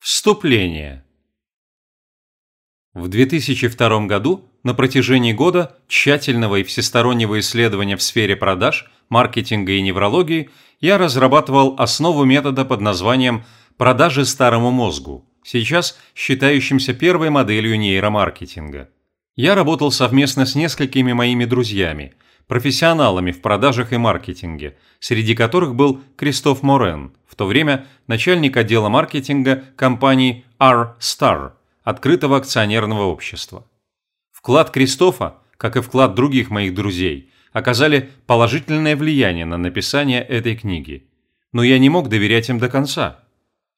Вступление. В 2002 году на протяжении года тщательного и всестороннего исследования в сфере продаж, маркетинга и неврологии я разрабатывал основу метода под названием «продажи старому мозгу», сейчас считающимся первой моделью нейромаркетинга. Я работал совместно с несколькими моими друзьями, профессионалами в продажах и маркетинге, среди которых был Кристоф Морен, то время начальник отдела маркетинга компании R-Star, открытого акционерного общества. Вклад Кристофа, как и вклад других моих друзей, оказали положительное влияние на написание этой книги. Но я не мог доверять им до конца.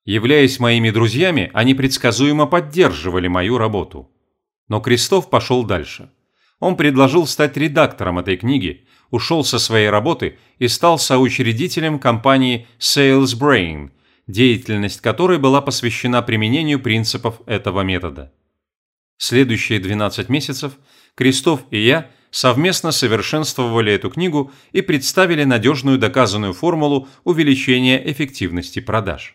Являясь моими друзьями, они предсказуемо поддерживали мою работу. Но Крестов пошел дальше. Он предложил стать редактором этой книги, ушел со своей работы и стал соучредителем компании Sales Brain, деятельность которой была посвящена применению принципов этого метода. Следующие 12 месяцев Крестов и я совместно совершенствовали эту книгу и представили надежную доказанную формулу увеличения эффективности продаж.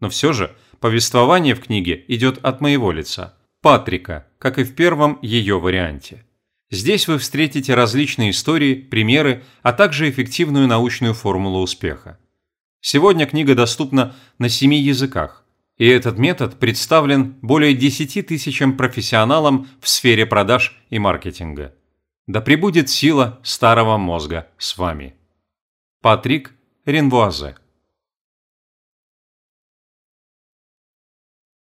Но все же повествование в книге идет от моего лица – Патрика, как и в первом ее варианте. Здесь вы встретите различные истории, примеры, а также эффективную научную формулу успеха. Сегодня книга доступна на семи языках, и этот метод представлен более 10 тысячам профессионалам в сфере продаж и маркетинга. Да пребудет сила старого мозга с вами. Патрик Ренвуазе